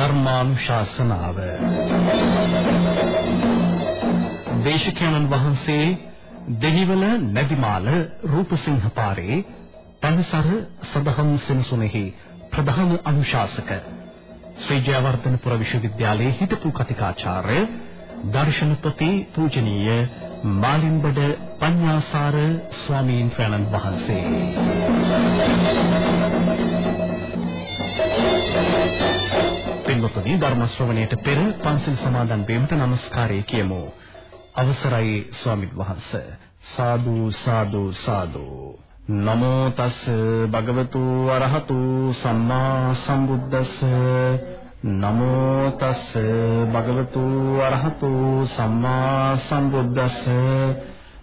ධර්මානුශාසනාව. දේශකයන්න් වහන්සේ දෙහිවල නැදිමාල රූපසිංහ පාරේ පන්සර සදහම් සෙනසුනේහි ප්‍රධාන අනුශාසක ශ්‍රී ජයවර්ධනපුර විශ්වවිද්‍යාලයේ හිටපු කතිකාචාර්ය දර්ශනපති පූජනීය මාලින්බඩ පඤ්ඤාසාර ස්වාමීන් වහන්සේ. පින්වතුනි ධර්ම ශ්‍රවණයට පෙර පන්සල් සමාදන් වීමට নমස්කාරය කියමු. අවසරයි ස්වාමීන් වහන්ස. සාදු සාදු සාදු. නමෝ තස් භගවතු අරහතු සම්මා සම්බුද්දස්ස නමෝ තස් භගවතු අරහතු සම්මා සම්බුද්දස්ස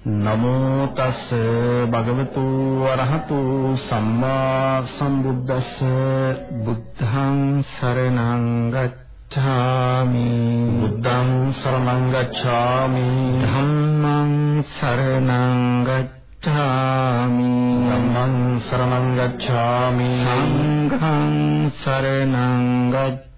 නමෝ තස් භගවතු වරහතු සම්මා සම්බුද්දස්ස බුද්ධං සරණං ගච්ඡාමි බුද්ධං සරණං ගච්ඡාමි ධම්මං සරණං ගච්ඡාමි ධම්මං සරණං ගච්ඡාමි සංඝං සරණං ගච්ඡාමි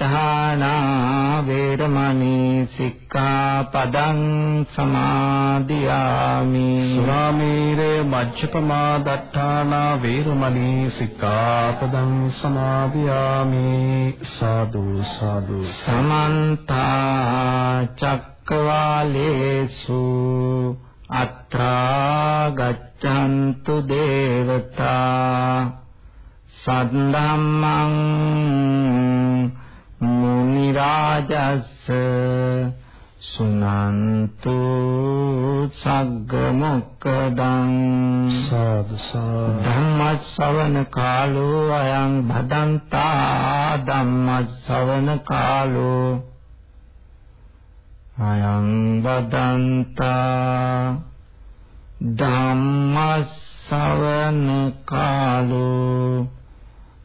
අට්ඨානා වේරමණී සික්ඛාපදං සමාදියාමි. සුරාමේරේ මජ්ජපමා දට්ඨානා වේරමණී සික්ඛාපදං සමාදියාමි. සාදු සාදු. සමන්ත චක්කවාලේසු අත්‍රා ගච්ඡන්තු දේවතා සද්ධම්මං මුනි රාජස්ස සුනන්තු සග්ග මොක්කදං සාදු ධම්මස්සවන කාලෝ අයං භදන්තා ධම්මස්සවන කාලෝ අයං බදන්තා ධම්මස්සවන කාලෝ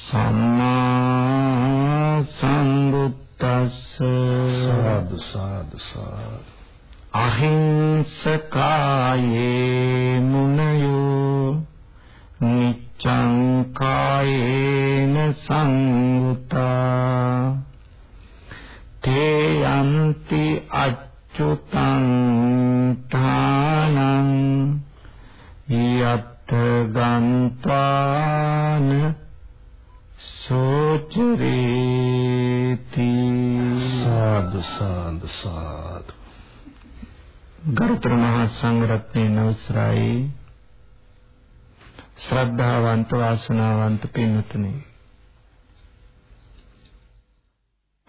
සම්මා සම්බුද්දස්ස. සාදු සාදු සාදු අහිංසකායේ මුනයෝ නිච්ඡං කායේන සංගුතා. තේ යන්ති අච්චුතං තානං යත් ගන්තාන සෝචරේති. සාදු සාදු සාදු. ගරුතර මහා සංඝරත්නයේ නවසරයි. ශ්‍රද්ධාවන්ත වාසනාවන්ත පින්වතුනි.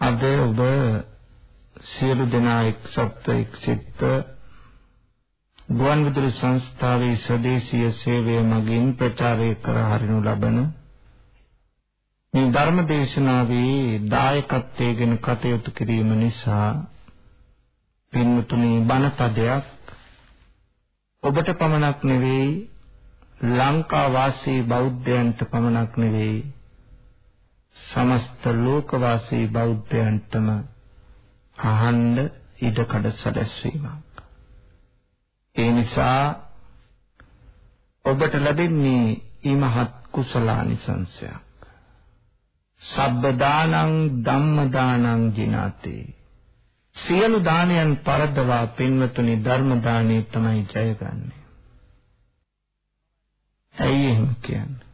අද ඔබ සියලු දෙනා එක්සත් එක්සිට ගුවන්විදුලි සංස්ථාවේ සදේශීය සේවය මගින් ප්‍රචාරය කර හරිනු ලබන ධර්ම දේශනාවේ දායකත්වයෙන් කටයුතු කිරීම නිසා පින්වතුනි බණපදයක් ඔබට පමණක් නෙවෙයි ලංකා වාසී බෞද්ධයන්ට පමණක් නෙවෙයි සමස්ත ලෝක වාසී බෞද්ධයන්ටම අහන්න ඉඩකඩ සැලැස්වීමක්. ඒ නිසා ඔබට ලැබෙන්නේ ඊමහත් කුසලානිසංසයක්. සබ්බ දානං ධම්ම දානං ජිනාතේ සියලු දානයන් පරදවා පින්වතුනි ධර්ම දානේ තමයි ජයගන්නේ. ඇයි එහෙම කියන්නේ?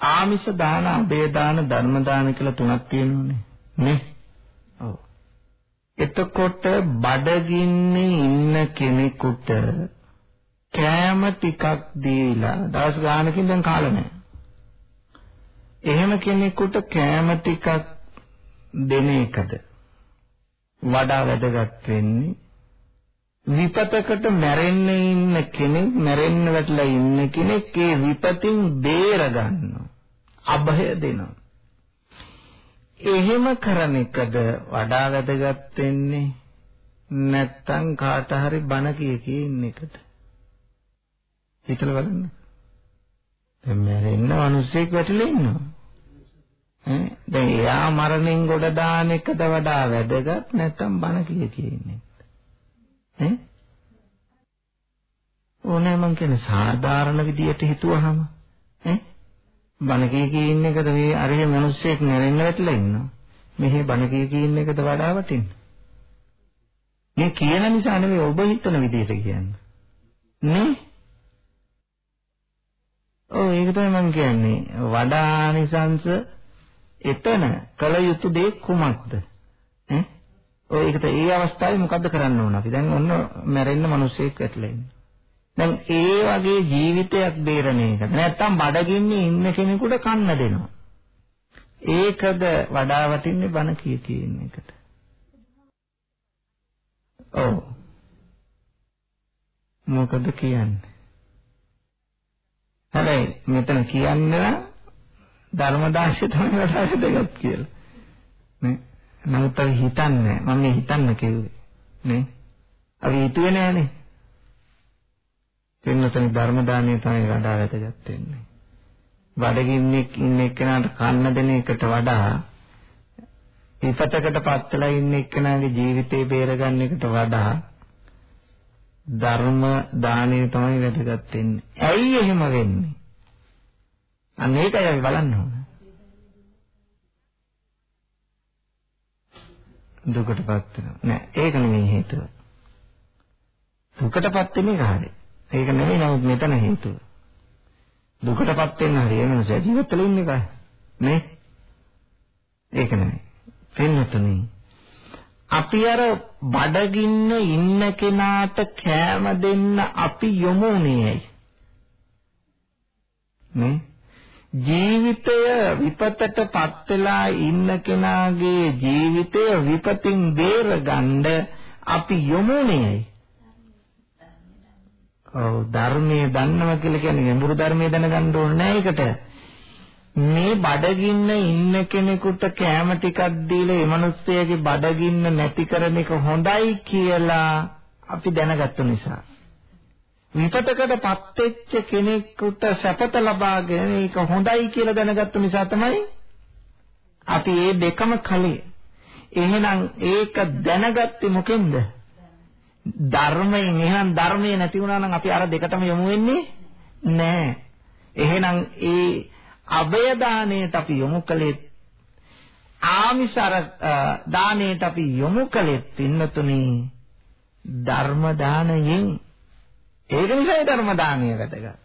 ආමිෂ දාන, අබේ දාන, ධර්ම දාන කියලා තුනක් තියෙනවානේ. නේ? ඔව්. එතකොට බඩගින්නේ ඉන්න කෙනෙකුට කෑම ටිකක් දීලා දවස් ගානකින් දැන් කාලා නැහැ. එහෙම කෙනෙකුට කෑම ටිකක් දෙන එකද? වඩා වැදගත් වෙන්නේ විපතකට මැරෙන්න ඉන්න කෙනෙක් මැරෙන්න වැටලා ඉන්න කෙනෙක් ඒ විපතින් බේර ගන්නවා. අභය දෙනවා. එහෙම කරන එකද වඩා වැදගත් වෙන්නේ? නැත්තම් කාට හරි බන කිය කී ඉන්න එකද හිතලා බලන්න. දැන් මැරෙන්න මිනිස්සෙක් වැටිලා ඉන්නවා. දැන් එයා මරණයෙන් ගොඩ දාන එකද වඩා වැදගත් නැත්නම් බන කිය කියන්නේ ඈ ඕනේ මං කියන්නේ සාධාරණ විදියට හිතුවහම. ඈ බන කිය කිය ඉන්න එකද මේ අරේ මිනිස්සෙක් නැරෙන්න වැටලා ඉන්නවා? මෙහි බන කිය කිය ඉන්න එකද වඩා වටින්නේ? මේ කියන නිසා නෙවෙයි ඔබ හිතන විදියට කියන්නේ. නේ? ඔව් ඒක තමයි මම කියන්නේ. වඩා ආනිසංශ එතන කල යුතු දේ කුමක්ද? ඈ? ඔය ඒකට ඒ අවස්ථාවේ මොකද්ද කරන්න ඕන අපි? දැන් ඔන්න මැරෙන්න මිනිස්සෙක් වැටලා ඉන්නේ. දැන් ඒ වගේ ජීවිතයක් බේරණ එක. නැත්තම් බඩගින්නේ ඉන්න කෙනෙකුට කන්න දෙනවා. ඒකද වඩා වටින්නේ බන කිය කියන එකට. ඔව්. මොකද කියන්නේ? හැබැයි මෙතන කියන්නේ ධර්ම දාර්ශය තමයි වඩා වැදගත් කියලා. නේ? නමුත් අපි හිතන්නේ මම මේ හිතන්න කිව්වේ. නේ? අපි හිතුවේ නෑනේ. පින්නතන ධර්ම දානය තමයි වඩා වැදගත් වෙන්නේ. බඩගින්නෙක් ඉන්න එක්කනට කන්න දෙන එකට වඩා විපතකට පත්ලා ඉන්න එක්කනගේ ජීවිතේ බේරගන්න එකට වඩා ධර්ම දානය තමයි වැදගත් වෙන්නේ. ඇයි එහෙම වෙන්නේ? අන්න ඒකයි අපි බලන්න ඕන. දුකටපත් වෙනවා. නෑ ඒක නෙමෙයි හේතුව. දුකටපත් වෙන්නේ කාරේ. ඒක නෙමෙයි නමුත් මෙතන හේතුව. දුකටපත් වෙන්න හරිය වෙනස ජීවිතවල ඉන්නේ කා. නේ? ඒක නෙමෙයි. එන්නතනේ. අපි අර බඩගින්න ඉන්න කෙනාට කෑම දෙන්න අපි යොමු නේයි. නේ? ජීවිතය විපතටපත් වෙලා ඉන්න කෙනාගේ ජීවිතය විපතින් බේරගන්න අපි යොමුනේ. ඔව් ධර්මයේ දන්නවා කියලා කියන්නේ ගැඹුරු ධර්මයේ දැනගන්න ඕනේ නෑ ඒකට. මේ බඩගින්න ඉන්න කෙනෙකුට කෑම ටිකක් දීලා ඒ මිනිස්සයාගේ බඩගින්න නැති කරන එක හොඳයි කියලා අපි දැනගත්තු නිසා. විපතකටපත් වෙච්ච කෙනෙකුට සැපත ලබාගෙන ඒක හොඳයි කියලා දැනගත්තු නිසා තමයි අපි මේ දෙකම කලේ. එහෙනම් ඒක දැනගත්තේ මොකෙන්ද? ධර්මයෙන් එහෙනම් ධර්මයේ නැති වුණා නම් අපි අර දෙකටම යමු වෙන්නේ නැහැ. එහෙනම් ඒ අභය දාණයට අපි යොමු කළේ ආමිසර දාණයට අපි යොමු කළේ පින්නතුනි ධර්ම දානයෙන් ඒක නිසායි ධර්ම දානය වැදගත්.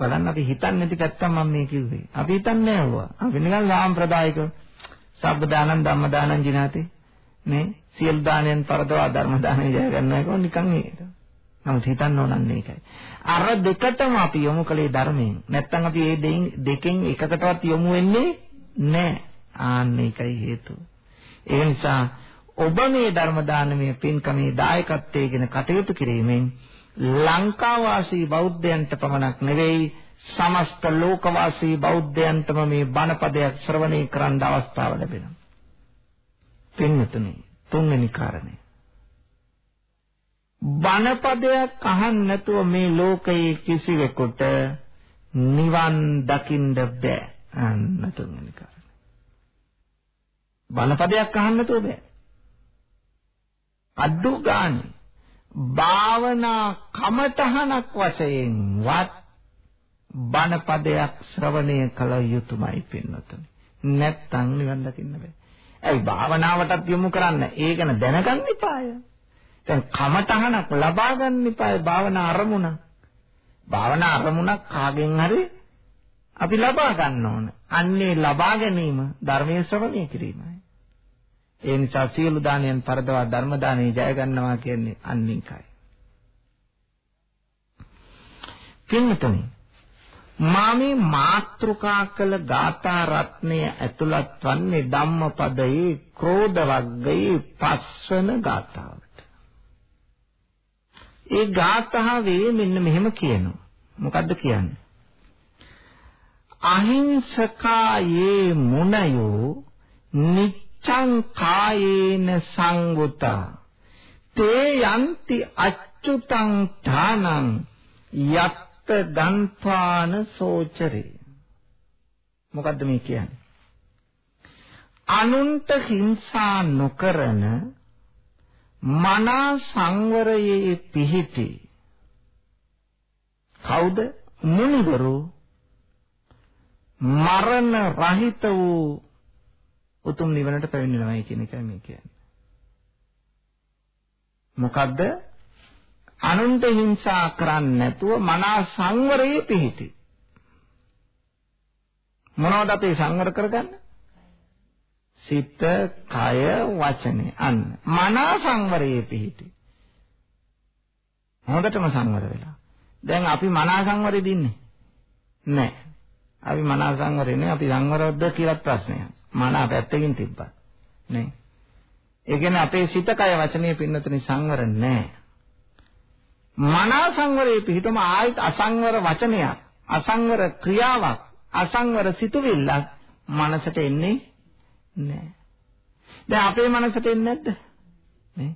බලන්න අපි හිතන්නේ නැති පැත්තක් මම මේ කිව්වේ. අපි හිතන්නේ නෑ වුණා. අපි නිකන් සාම්ප්‍රදායික සබ්බ දානං ධම්ම දානං ජිනාති නේ සියලු දානයන් පරදවා ධර්ම දානය ජය ගන්නවා කියොත් නිකන් ඒක. නමුත් හිතන්න ඕනන්නේ ඒකයි. අර දෙකටම අපි යොමු කළේ ධර්මයෙන්. නැත්තම් අපි මේ දෙකෙන් එකකටවත් යොමු වෙන්නේ නැහැ. ආන්න ඒකයි හේතුව. ඒ නිසා ඔබ මේ ධර්ම දානමය පින්කමේ දායකත්වයෙන් කටයුතු කිරීමෙන් ලංකාවාසී බෞද්ධයන්ට පමණක් නෙවෙයි සමස්ත ලෝකවාසී බෞද්ධයන්ටම මේ බණපදයක් ශ්‍රවණය කරන්න අවස්ථාව ලැබෙනවා. පින්වතුනි තුන්වෙනි කාරණය. බණපදයක් අහන්න නැතුව මේ ලෝකයේ කිසිවෙකුට නිවන් දකින්න බෑ. අන්න තුන්වෙනි කාරණය. බණපදයක් අහන්න නැතුව බෑ. අඩු ගානේ භාවනා කමඨහනක් වශයෙන් වත් බණපදයක් ශ්‍රවණය කළ යුතුයමයි පින්නතුනි. නැත්තම් නිවන් දකින්න බෑ. ඇයි භාවනාවටත් යොමු කරන්න. ඒ ගැන දැනගන්න එපාය. දැන් කමඨහනක් ලබා ගන්න එපාය භාවනා අරමුණ. භාවනා අරමුණක් කාගෙන් හරි අපි ලබා ගන්න ඕන. අන්නේ ලබා ගැනීම ධර්මයේ ශ්‍රවණය කිරීමයි. ඒ නිසා සියලු දානයන් පරදවා ධර්ම දානෙ ජය ගන්නවා කියන්නේ අන්නිකයි. පින්තුනි මා මේ මාත්‍රිකා කළ ගාථා රත්නය ඇතුළත් වන්නේ ධම්මපදයේ ක්‍රෝධ වග්ගයේ පස්වන ගාථාවට. ඒ ගාථාවේ මෙන්න මෙහෙම කියනවා. මොකද්ද කියන්නේ? අහිංසකායේ මුනයෝ නිච්ඡං කායේන සංගුතා තේ යන්ති අච්චුතං ඨානං යත් ගන්පාන සෝචරේ. මොකද්ද මේ කියන්නේ? අනුන්ට හිංසා නොකරන මනා සංවරයේ පිහිටි කවුද? මුනිවරු මරණ රහිත වූ උතුම් නිවනට පැමිණෙනවායි කියන එකයි මේ කියන්නේ. මොකද්ද? අනුන්ට හිංසා කරන්නේ නැතුව මනා සංවරයේ පිහිටි. මොනවද අපි සංවර කරගන්නේ? සිත, කය, වචනේ. අන්න. මනා සංවරයේ පිහිටි. හොඳටම සංවර වෙලා. දැන් අපි මනා සංවරෙ දින්නේ නැහැ. අපි මනා සංවරේ නේ අපි සංවරවද කියලා ප්‍රශ්නයක්. මනා පැත්තකින් තිබ්බා. නේ. ඒ කියන්නේ අපේ සිත කය වචනේ පින්නතුනි සංවර නැහැ. මනා සංවරයේ පිහිටම ආයිත් අසංවර වචනයක්, අසංවර ක්‍රියාවක්, අසංවර සිතුවිල්ලක් මනසට එන්නේ නැහැ. දැන් අපේ මනසට එන්නේ නැද්ද? නේ?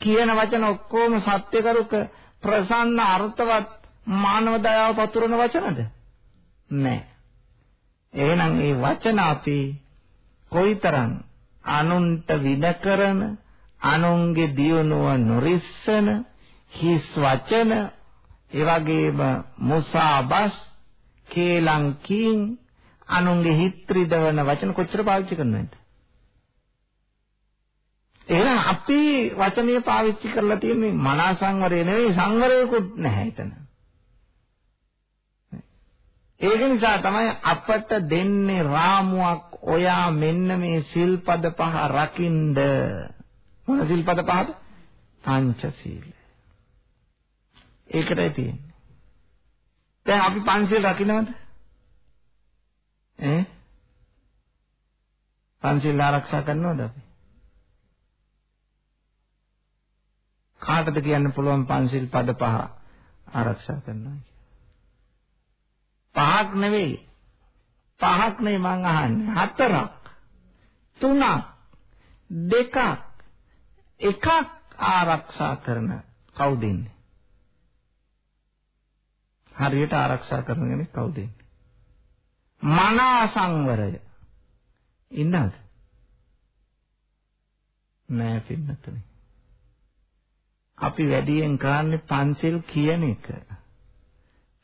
කියන වචන ඔක්කොම සත්‍යකරුක ප්‍රසන්න අර්ථවත් මානව දයාව පතුරන වචනද? නැහැ. එහෙනම් මේ වචන අපි කොයිතරම් අනුන්ට විද කරන අනුන්ගේ දියුණුව නොරිස්සන හිස් වචන ඒ වගේම මුසාබස් කේලම් කීම් අනුන්ගේ හිත් රිදවන වචන කොච්චර පාවිච්චි කරනවද? එහෙනම් අපි වචනය පාවිච්චි කරලා තියෙන්නේ මනා සංවරය නෙවෙයි සංවරයකුත් නැහැ එතන. ඒක නිසා තමයි අපට දෙන්නේ රාමුවක් ඔයා මෙන්න මේ සිල්පද පහ රකින්ද? මොන සිල්පද පහද? පංචශීල. ඒකටයි තියෙන්නේ. දැන් අපි පංචශීල රකින්නවද? ඈ? පංචශීල ආරක්ෂා කරනවද අපි? කාටද කියන්න පුළුවන් පංචශීල පද පහ ආරක්ෂා කරනවා පහක් නෙවෙයි. පහක් නෙවෙයි මං අහන්නේ. හතරක්. තුනක්. දෙකක්. එකක් ආරක්ෂා කරන කවුද ඉන්නේ? හරියට ආරක්ෂා කරන කෙනෙක් කවුද ඉන්නේ? මනා සංවරය. ඉන්නවද? නෑ පින්නතුනි. අපි වැඩියෙන් කරන්නේ පන්සිල් කියන එක.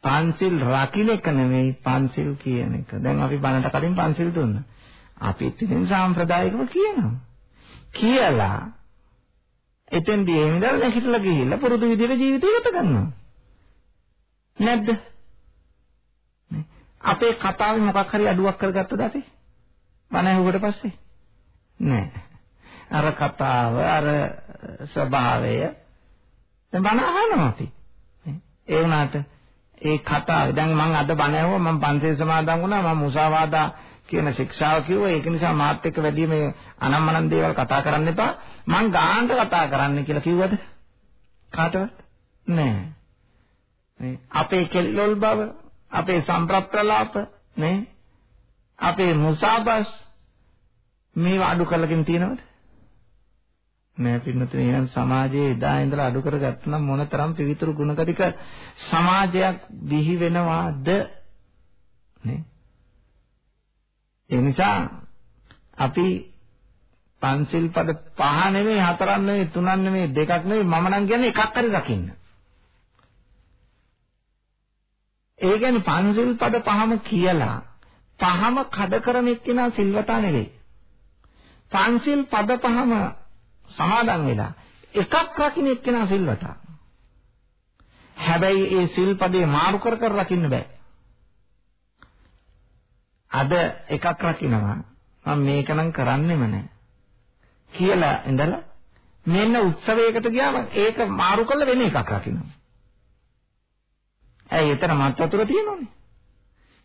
පන්සිල් රකින්න එක නෙමෙයි පන්සිල් කියන එක. දැන් අපි බණට කලින් පන්සිල් දුන්නා. අපි ඉතින් සාම්ප්‍රදායිකව කියනවා. කියලා එතෙන්දී එහෙම ඉඳලා නැගිටලා ගිහිල්ලා පුරුදු විදිහට ජීවිතය ගත කරනවා. නැද්ද? අපේ කතාවේ මොකක් හරි අඩුවක් කරගත්තද අපි? බණ ඇහුවට පස්සේ? නෑ. අර කතාව අර ස්වභාවය දැන් බණ අහනවා අපි. ඒ වුණාට ඒ කතාව දැන් මම අද බණ ඇහුවා මම පන්සල් සමාදන් වුණා මම මුසාවාදා කියන ශික්ෂාව කිව්වා. ඒක නිසා මාත් එක්ක වැඩි මේ අනම්මනම් දේවල් කතා කරන්න එපා. මං ගානට කතා කරන්න කියලා කිව්වද? කාටවත් නෑ. නේ අපේ කෙල්ලොල් බව අපේ සම්ප්‍රප්‍රලාප නේ? අපේ මුසාබස් මේවා අඩු කරලකින් තියෙනවද? නෑ පින්නතුනේ එහෙනම් සමාජයේ එදා ඉඳලා අඩු කරගත්තනම් මොනතරම් පිවිතුරු ගුණගතික සමාජයක් දිහි වෙනවාද නේ ඒ නිසා අපි පන්සිල් පද පහ නෙමෙයි හතරක් නෙමෙයි තුනක් නෙමෙයි දෙකක් නෙමෙයි මම නම් කියන්නේ එකක් හරි රකින්න. ඒ කියන්නේ පන්සිල් පද පහම කියලා පහම කඩ කරන එක්කෙනා සිල්වතා නෙවෙයි. පන්සිල් පද පහම සමාදන් වෙලා එකක් රකින්න එක්කෙනා සිල්වතා. හැබැයි ඒ සිල්පදේ මාරු කර කර රකින්න බෑ. අද එකක් රකින්නවා මම මේක නම් කරන්නෙම නැහැ කියලා ඉඳලා මෙන්න උත්සවයකට ගියාම ඒක මාරු කරලා වෙන එකක් රකින්නවා. ඇයි එතන මත් වතුර තියෙනවනේ.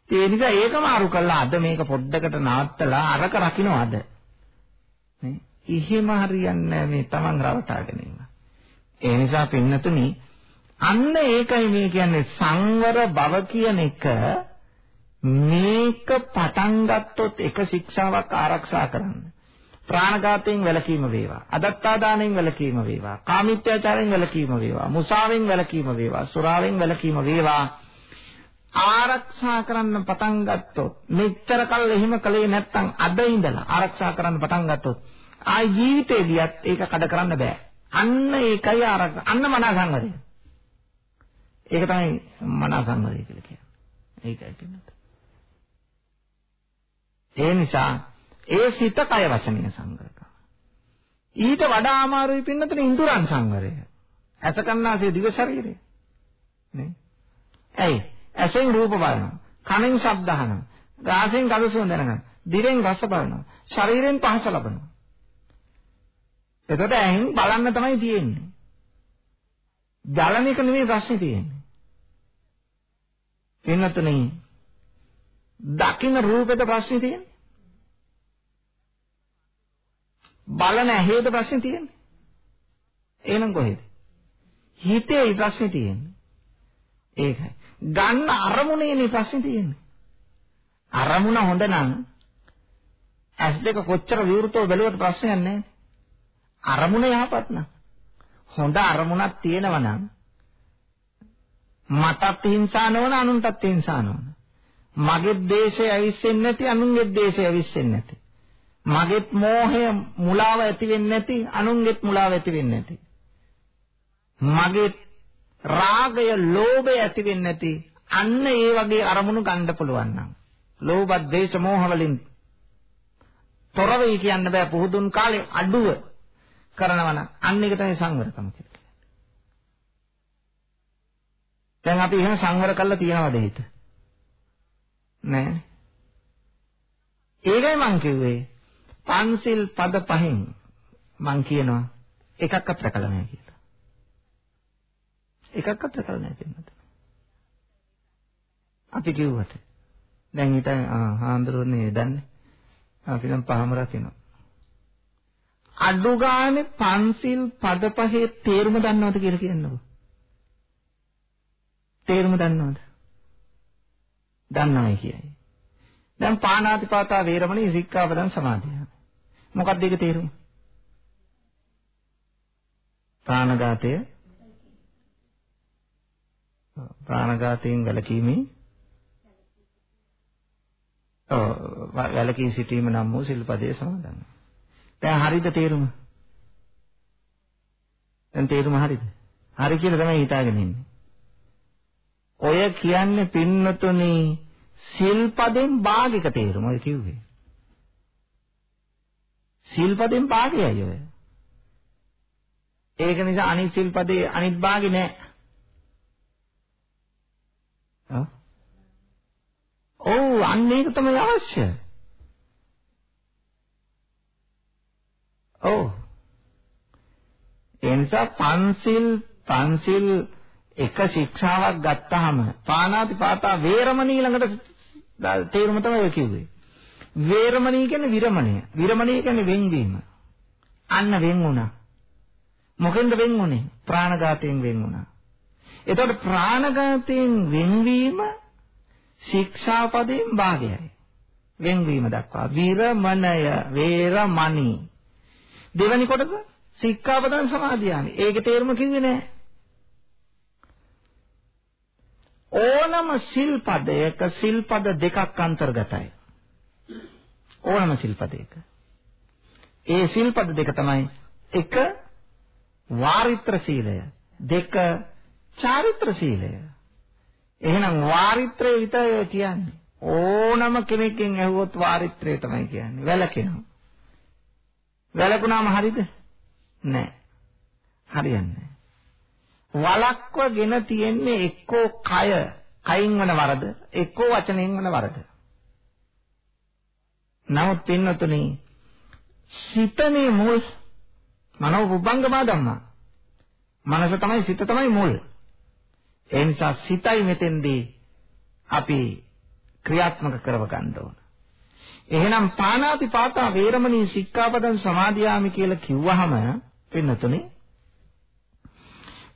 ඒ නිසා ඒක මාරු කරලා අද මේක පොඩ්ඩකට නවත්තලා අරක රකින්නවද? නේ? එහෙම හරියන්නේ මේ Taman රවටාගෙන ඉන්න. ඒ නිසා පින්නතුනි අන්න ඒකයි මේ කියන්නේ සංවර බව කියන එක මේක පටන් ගත්තොත් එක ශික්ෂාවක් ආරක්ෂා කරන්න. ප්‍රාණඝාතයෙන් වැළකීම වේවා. අදත්තාදානයෙන් වැළකීම වේවා. කාමීත්‍යාචාරයෙන් වැළකීම වේවා. මුසාවෙන් වැළකීම වේවා. සුරාවෙන් වැළකීම වේවා. ආරක්ෂා කරන්න පටන් ගත්තොත් මෙච්චර කල් එහෙම කළේ නැත්නම් අද ඉඳලා ආරක්ෂා කරන්න පටන් ගත්තොත් ආයි ජීවිතේදීත් ඒක කඩ කරන්න බෑ. අන්න ඒකයි ආරක්ෂා. අන්න මනා සංවරය. ඒක තමයි මනා සංවරය කියලා කියන්නේ. ඒකයි පින්නත. ඒ නිසා ඒ සිත කය වචනය සංවර ඊට වඩා අමාරුයි පින්නතන ඉන්ද්‍රයන් සංවරය. ඇස කන්නාසේ දිව ශරීරය. නේ? ඇයි? ඇසෙන් රූප බලනවා. කනෙන් ශබ්ද අහනවා. රාසෙන් ගඳ සුවඳ දැනගන්න. දිවෙන් රස බලනවා. ශරීරයෙන් පහස ලබනවා. එතකොට ඇහෙන් බලන්න තමයි තියෙන්නේ. බලන එක නෙමෙයි ප්‍රශ්නේ තියෙන්නේ. පින්නතනේ දකින්න රූපෙද ප්‍රශ්නේ තියෙන්නේ? බලන ඇහේද ප්‍රශ්නේ තියෙන්නේ? එහෙනම් කොහෙද? හිතේ ප්‍රශ්නේ තියෙන්නේ. ඒකයි. ගන්න අරමුණේනේ ප්‍රශ්නේ තියෙන්නේ. අරමුණ හොඳ නම් ඇස් දෙක කොච්චර විවෘතව බැලුවට ප්‍රශ්නයක් නැහැ. අරමුණ යහපත් නම් හොඳ අරමුණක් තියෙනවා නම් මටත් හිංසා නොවන අනුන්ටත් හිංසා නොවන මගේ දේශය ඇවිස්සෙන්නේ නැති අනුන්ගේ දේශය ඇවිස්සෙන්නේ නැති. මගේත් මෝහය මුලාව ඇති වෙන්නේ නැති අනුන්ගේත් මුලාව ඇති වෙන්නේ නැති. මගේ රාගය ලෝභය ඇති වෙන්නේ නැති අන්න ඒ වගේ අරමුණු ගන්න පුළුවන් නම් ලෝභ ද්වේෂ මෝහ වලින් තොර වෙයි කියන්න බෑ පුහුදුන් කාලේ අඩුව කරනවා නම් අන්න ඒක තමයි සංවරකම කියන්නේ. දැන් අපි එහෙම සංවර කරලා තියනවද හිත? නෑ. ඒකයි මං කිව්වේ පන්සිල් පද පහෙන් මං කියනවා එකක්වත් රැකලා නැහැ කියලා. එකක්වත් රැකලා නැහැ කියන්නත්. අපි කිව්වට දැන් හිතන් ආ හාන්දරුවනේ දන්නේ. අපි නම් පහම රකිනවා. අඩු ගානේ පන්සිල් පද පහේ තේරුම දන්නවද කියලා කියන්නකෝ. තේරුම දන්නවද? දන්නවයි කියයි. දැන් පාණාතිපාතා වේරමණී සික්ඛාපදං සමාදියා. මොකක්ද ඒක තේරුම? ප්‍රාණඝාතය ප්‍රාණඝාතයෙන් වැළකීමේ ඔව් වැළකී සිටීම නම් වූ සිල්පදයේ සමාදන්. දැන් හරිද තේරුම? දැන් තේරුම හරිද? හරි කියලා තමයි හිතාගෙන ඉන්නේ. ඔය කියන්නේ පින්නතුනි සිල්පදෙන් භාගික තේරුම ඔය කිව්වේ. සිල්පදෙන් භාගයයි ඔය. ඒක නිසා අනිත් සිල්පදේ අනිත් භාගේ නෑ. ඔව් අන්න ඒක තමයි අවශ්‍ය. ඔව්. ඒ නිසා පන්සිල් පන්සිල් එක ශික්ෂාවක් ගත්තාම පාණාති පාතා වේරමණී ළඟට තේරුම තමයි කිව්වේ. වේරමණී කියන්නේ විරමණය. විරමණී කියන්නේ වෙන්වීම. අන්න වෙන් වුණා. මොකෙන්ද වෙන් වුනේ? ප්‍රාණඝාතයෙන් වෙන් වුණා. එතකොට ප්‍රාණඝාතයෙන් වෙන්වීම ශික්ෂාපදයෙන් භාගයයි. වෙන්වීම දක්වා විරමණය වේරමණී. දෙවැනි කොටස සික්ඛාපදං සමාදියාමි. ඒකේ තේරුම කිව්වේ නෑ. ඕනම සිල්පදයක සිල්පද දෙකක් අන්තර්ගතයි. ඕනම සිල්පදයක. ඒ සිල්පද දෙක තමයි එක වාරිත්‍ර සීලය දෙක චාරිත්‍ර සීලය. එහෙනම් වාරිත්‍රය විතරයි කියන්නේ. ඕනම කෙනෙක්ගෙන් ඇහුවොත් වාරිත්‍රය තමයි කියන්නේ. වැලකෙනවා. වැලකුණාම හරිද? නෑ. හරියන්නේ වලක්වගෙන තියෙන්නේ එක්කෝ කය කයින් වන වරද එක්කෝ වචනෙන් වන වරද? නමුත් පින්නතුනි සිතනේ මුල් මනෝ පුබ්බංගමා ධම්මා. මනස තමයි සිත තමයි මුල්. ඒ නිසා සිතයි මෙතෙන්දී අපි ක්‍රියාත්මක කරව ගන්න ඕන. එහෙනම් පාණාති පාතා වේරමණී සික්ඛාපදං සමාදියාමි කියලා කිව්වහම පින්නතුනේ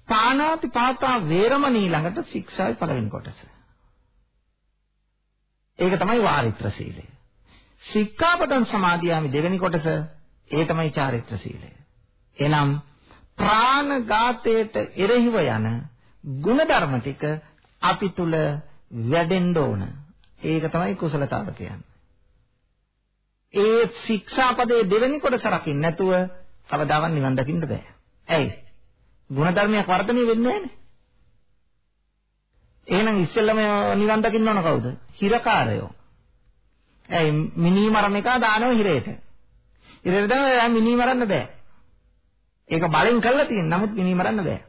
පාණාති පාතා වේරමණී ළඟට ශික්ෂාවේ පළවෙනි කොටස. ඒක තමයි වාරිත්‍ර සීලය. සික්ඛාපදං සමාදියාමි දෙවෙනි කොටස ඒ තමයි චාරිත්‍ර සීලය. එනම් ප්‍රාණඝාතයට එරෙහිව යන ಗುಣධර්ම ටික අපි තුල වැඩෙන්න ඕන. ඒක තමයි කුසලතාව කියන්නේ. ඒ ශික්ෂාපදයේ දෙවෙනි කොටස රකින්න නැතුව කවදාවත් නිවන් දකින්න බෑ. ඇයි? ಗುಣධර්මයක් වර්ධනය වෙන්නේ නැහැනේ. එහෙනම් ඉස්සෙල්ලම නිවන් දකින්න ඕන කවුද? හිරකාරයෝ. ඇයි මිනි මරණ එක දානව හිරේට. හිරේට දාන මිනි මරන්න බෑ. ඒක බලෙන් කළා තියෙන. නමුත් මිනි මරන්න බෑ.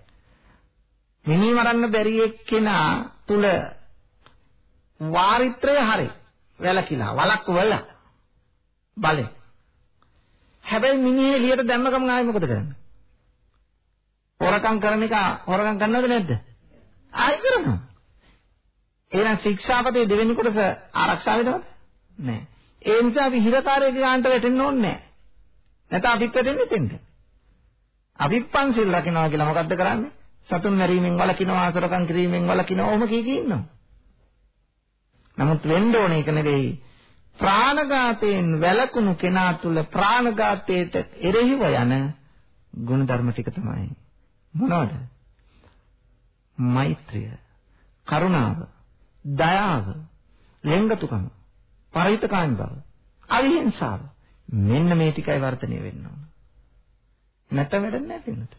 මිනි මරන්න බැරි එක්කෙනා තුල වාරිත්‍රය හරි. වැලකිලා වලක් වල බලෙන්. හැබැයි මිනිහේ එළියට දැම්ම ගමන් ආයෙ මොකද කරන්නේ? හොරකම් කරන එක හොරකම් කරනවද නැද්ද? ආයි කරනවා. එහෙනම් ශික්ෂාපදේ දෙවෙනි කොටස ආරක්ෂා වෙනවද? නැහැ. ඒ නිසා අපි හිරකාරයේ ගානට වැටෙන්න ඕනේ නැහැ. නැත්නම් අපිත් වැටෙන්නේ දෙන්න. අපිත් පන්සිල් රකින්නවා කියලා මොකද්ද කරන්නේ? සතුන් මැරීමෙන් වළකිනවා, අසරකම් කිරීමෙන් වළකිනවා, ඔහොම කී කී ඉන්නවා. නමුත් වෙන්න ඕනේ ඒක නෙවෙයි. ප්‍රාණඝාතයෙන් වැළකුණු කෙනා තුල ප්‍රාණඝාතයට එරෙහිව යන ගුණධර්ම ටික තමයි මොනවද? මෛත්‍රිය, කරුණාව, දයාව, ලෙන්ගතුකම, පරිතකාන් බව, අවිහිංසාව. මෙන්න මේ ටිකයි වර්ධනය වෙන්න ඕන. නැත්නම් වැඩක් නැහැ නේද?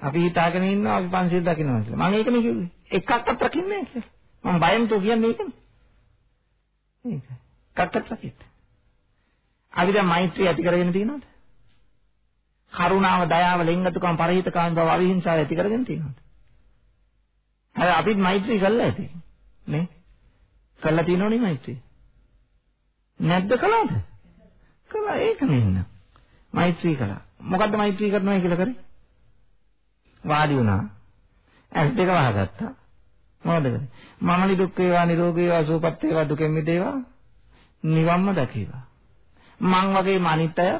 අපි හිතාගෙන ඉන්නවා අපි පන්සිල් දකින්නවා කියලා. මම ඒකනේ කිව්වේ. එකක්වත් රකින්නේ නැහැ කියලා. මම බයෙන් තෝ කියන්නේ ඒකනේ. ඒක. එකක්වත් රකින්න. අපි දැන් මෛත්‍රිය ඇති කරගෙන තියෙනවද? කරුණාව, දයාව, ලෙන්ගතුකම්, පරිහිතකම් බව අවිහිංසාව ඇති කරගෙන තියෙනවා. හරි අපිත් මෛත්‍රී කළා ඇති. නේ? කළා තියෙනවනේ මෛත්‍රී. නැද්ද කළාද? කළා ඒක නෙන්න. මෛත්‍රී කළා. මොකද්ද මෛත්‍රී කරනවා කියලා කරේ? වාඩි වුණා. ඇස් දෙක වහගත්තා. මොකද කරේ? මම නිදුක් වේවා නිරෝගී වේවා සුවපත් වේවා දුකෙන් මිදේවා නිවම්ම දකීවා. මං වගේම අනිත් අය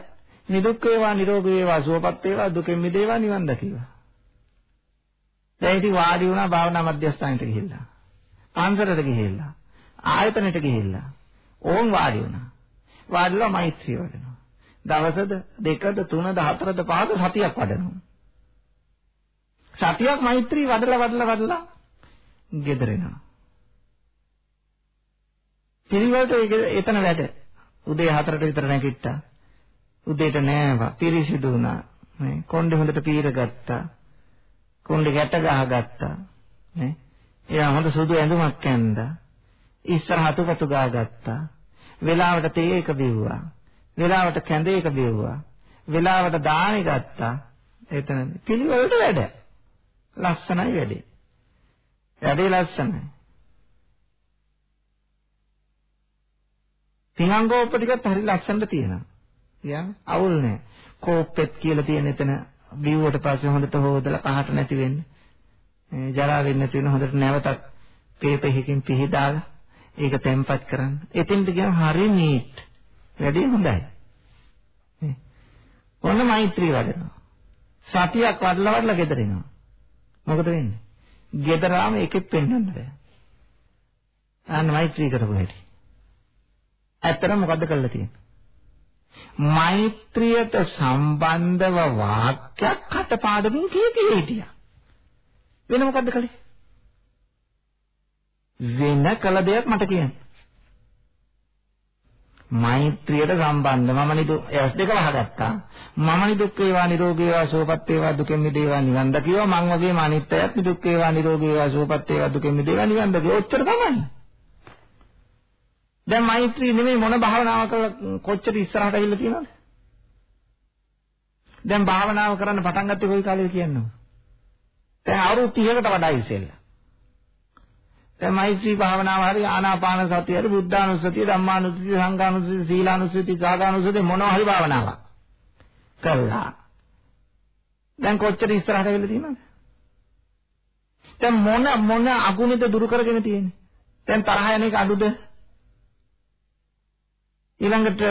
නිදුක් වේවා නිරෝගී වේවා සුවපත් වේවා දුකෙන් මිදේවා නිවන් දකීවා. දැන් ඉතින් වාඩි වුණා භාවනා මධ්‍යස්ථානෙට ගිහිල්ලා. පන්සලට ගිහිල්ලා. ආයතනෙට ගිහිල්ලා. ඕන් වාඩි වුණා. වාඩිලා මෛත්‍රිය වඩනවා. දවසද දෙකද තුනද හතරද පහද සතියක් වඩනවා. සතියක් මෛත්‍රී වඩලා වඩලා වඩලා ගෙදරෙනවා. පිළිවෙලට එතන වැඩ. උදේ 4ට විතර නැගිට්ටා. උදේට නෑවා. පිරිසිදු වුණා. නේ. කොණ්ඩේ හොඳට පීරගත්තා කොණ්ඩේ ගැට ගහගත්තා නේ. එයා හොඳ සුදු ඇඳුමක් ඇඳා. ඉස්සර හතුකතු ගාගත්තා වෙලාවට තේ එක බිව්වා. වෙලාවට කැඳ එක බිව්වා. වෙලාවට දානි ගත්තා. එතන පිළිවෙලට වැඩ. ලස්සනයි වැඩේ. වැඩේ ලස්සනයි පිංගංගෝප ටිකත් හරි ලස්සනට තියෙනවා කියන්නේ අවුල් නැහැ. කෝප්පෙත් කියලා තියෙන එතන බිව්වට පස්සේ හොඳට හොදලා කහට නැති වෙන්නේ. ජරා වෙන්නේ නැති වෙන හොඳට නැවතත් පේපෙහකින් පිහදාලා ඒක තැම්පත් කරන්න. එතෙන්ට ගියම හරි නීට්. වැඩි හොඳයි. ඔන්න මෛත්‍රී වඩනවා. සතියක් වඩලා වඩලා ගෙදර එනවා. මොකද වෙන්නේ? ගෙදරාම එකෙක් පෙන්වන්න බෑ. අන්න මෛත්‍රී කරපු හැටි. ඇත්තටම මොකද්ද කරලා තියෙන්නේ? මෛත්‍රියට සම්බන්ධව වාක්‍යයක් කටපාඩමින් කිය කී හිටියා. වෙන මොකද්ද කළේ? වෙන කළ දෙයක් මට කියන්න. මෛත්‍රියට සම්බන්ධ මම නිදු එස් දෙක වහගත්තා. මම නිදුක් වේවා නිරෝගී වේවා සුවපත් වේවා දුකෙන් මිදේවා නිවන් දකිවා මං වගේම අනිත්‍යයත් නිදුක් වේවා නිරෝගී වේවා සුවපත් වේවා දුකෙන් මිදේවා නිවන් දකිවා ඔච්චර තමයි. දැන් මෛත්‍රී නෙමෙයි මොන භාවනාව කළා කොච්චර ඉස්සරහට ඇවිල්ලා තියෙනවද? දැන් භාවනාව කරන්න පටන් ගත්තේ කොයි කාලේද කියන්නේ? දැන් අවුරුදු 30කට වඩා ඉස්සෙල්ලා. දැන් මෛත්‍රී භාවනාව හරි ආනාපාන සතිය හරි බුද්ධානුස්සතිය ධම්මානුස්සතිය සංඝානුස්සතිය සීලානුස්සතිය ත්‍යාගානුස්සතිය මොනවා හරි භාවනාවක් කළා. දැන් කොච්චර ඉස්සරහට වෙලා තියෙනවද? දැන් මොන මොන අගුණෙද දුරු කරගෙන තියෙන්නේ? දැන් තරහ යන එක අඩුද? ඊළඟට